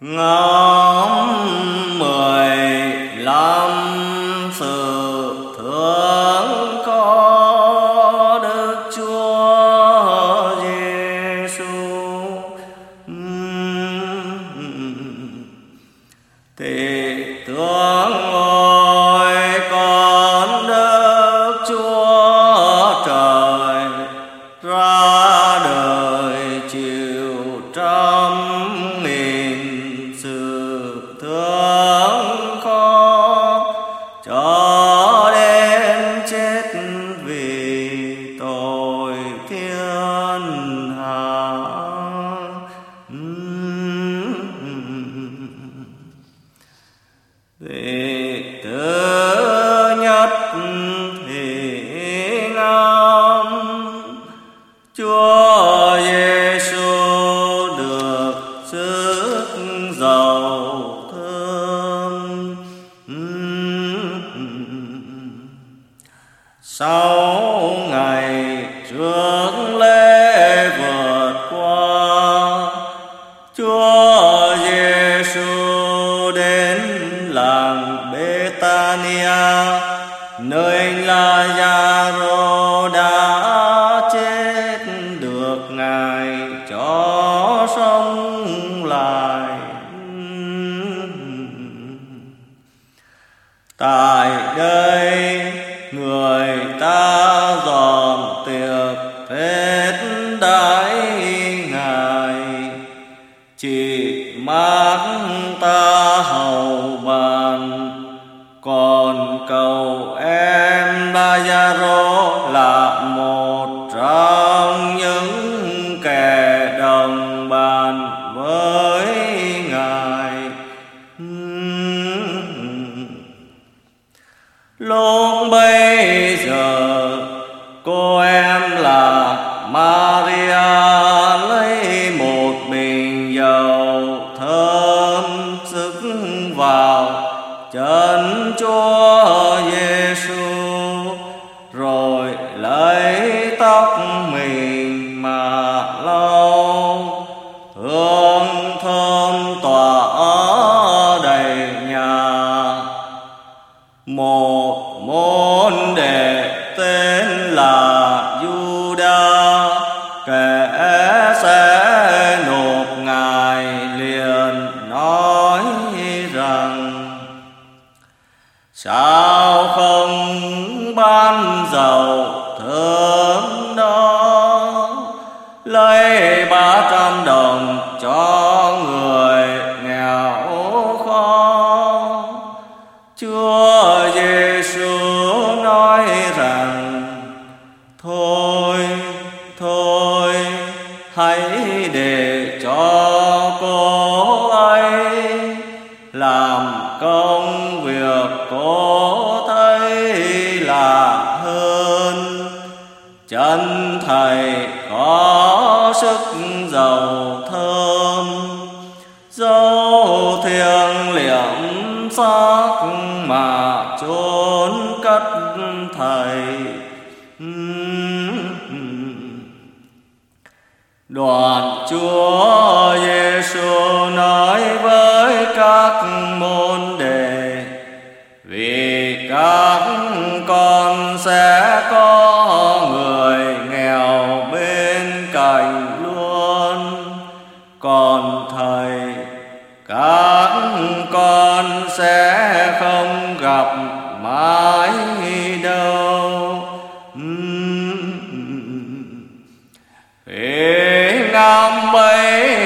昂 sức giàu thơm Sau ngày trước lễ vượt qua, Chúa Giêsu đến làng Betania nơi Lazaro cô em là Maria, lấy một bình dầu thơm sức vào chân Chúa Giêsu rồi lấy tóc mình mà lau. Hương thơm tỏa đầy nhà, một môn đệ tên sao không ban giàu thơm đó? Lấy ba trăm đồng cho làm công việc có thấy là hơn. Chân thầy có sức giàu thơm. Dấu thiêng liệm xác mà chôn cất thầy. Đoàn Chúa Giêsu nói với có người nghèo bên cạnh luôn. Còn Thầy, các con sẽ không gặp mãi đâu. Khi ngắm bấy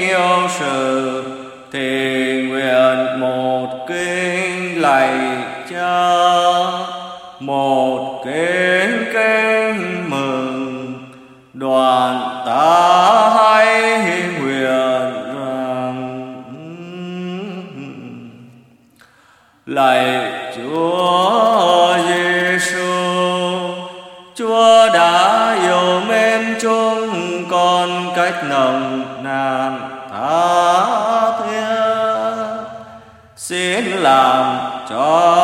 nhiêu sự thì nguyện một kinh lạy đoàn ta hãy nguyện rằng, lạy Chúa Giêsu Chúa đã yêu mến chúng con cách nồng nàn tha thiết. Xin làm cho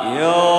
有。